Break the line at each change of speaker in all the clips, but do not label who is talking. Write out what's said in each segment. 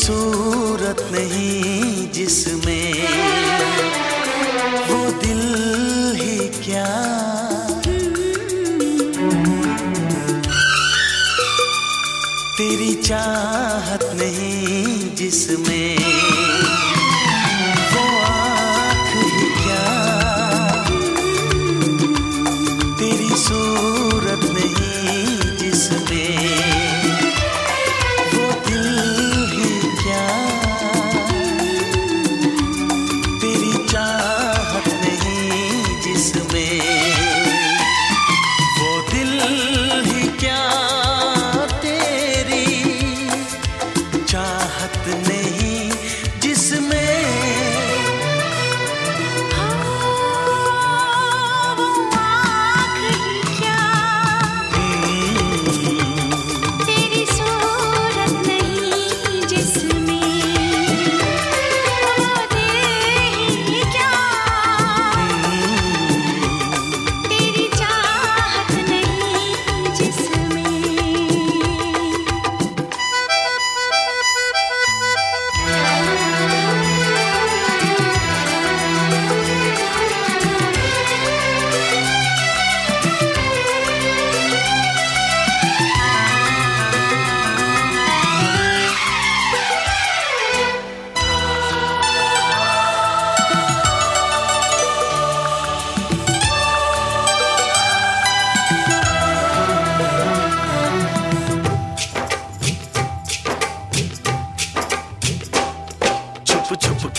सूरत नहीं जिसमें वो दिल ही क्या। तेरी चाहत नहीं जिसमें वो क्या। तेरी सूरत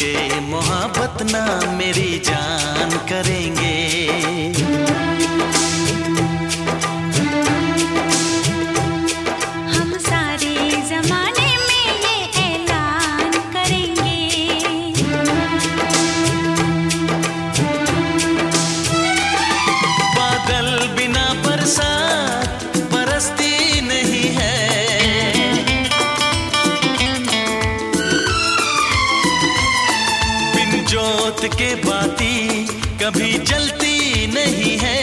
के मोहब्बत ना मेरी जान करेंगे। कभी चलती नहीं है।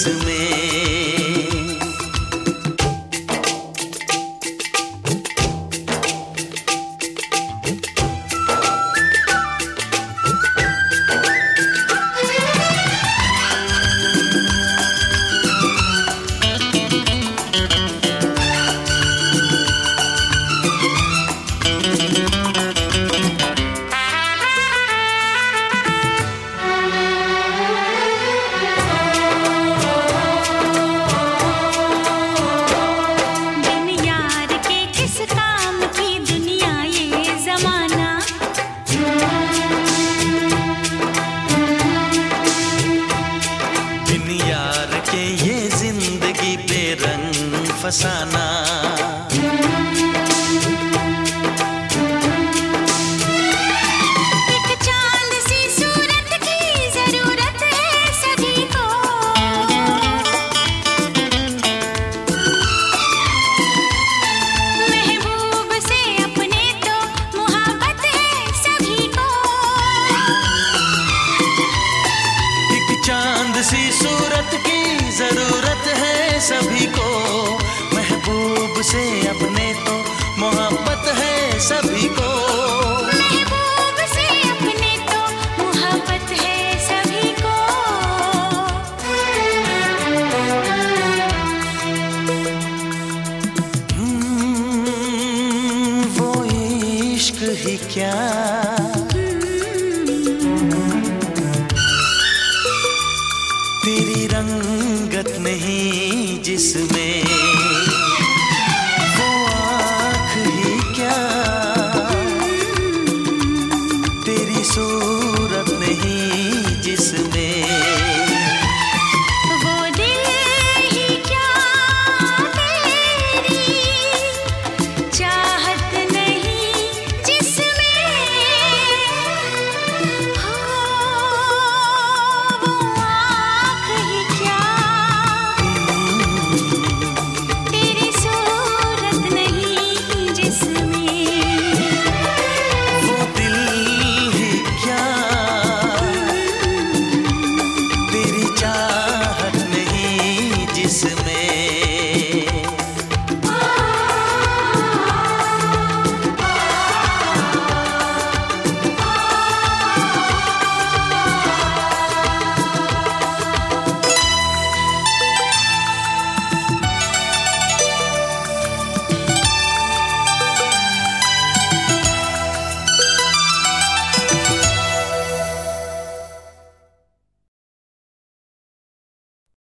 इसमें अफसाना से अपने तो मोहब्बत है सब
So.